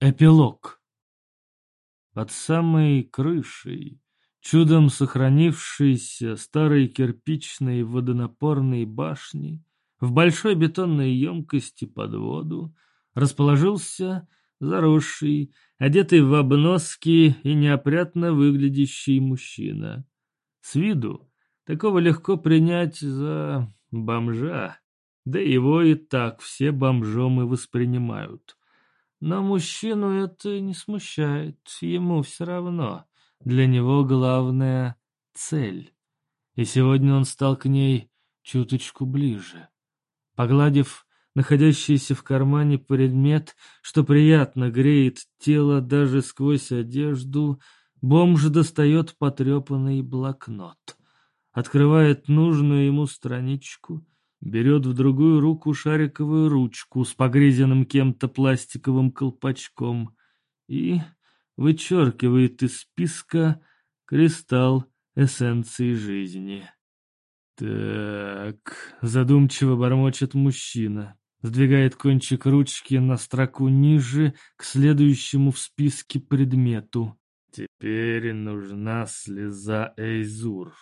Эпилог. Под самой крышей, чудом сохранившейся старой кирпичной водонапорной башни, в большой бетонной емкости под воду, расположился заросший, одетый в обноски и неопрятно выглядящий мужчина. С виду такого легко принять за бомжа, да его и так все бомжом и воспринимают. Но мужчину это не смущает, ему все равно. Для него главная — цель. И сегодня он стал к ней чуточку ближе. Погладив находящийся в кармане предмет, что приятно греет тело даже сквозь одежду, бомж достает потрепанный блокнот. Открывает нужную ему страничку — берет в другую руку шариковую ручку с погрызенным кем-то пластиковым колпачком и вычеркивает из списка кристалл эссенции жизни. «Так...» — задумчиво бормочет мужчина, сдвигает кончик ручки на строку ниже к следующему в списке предмету. «Теперь нужна слеза Эйзур».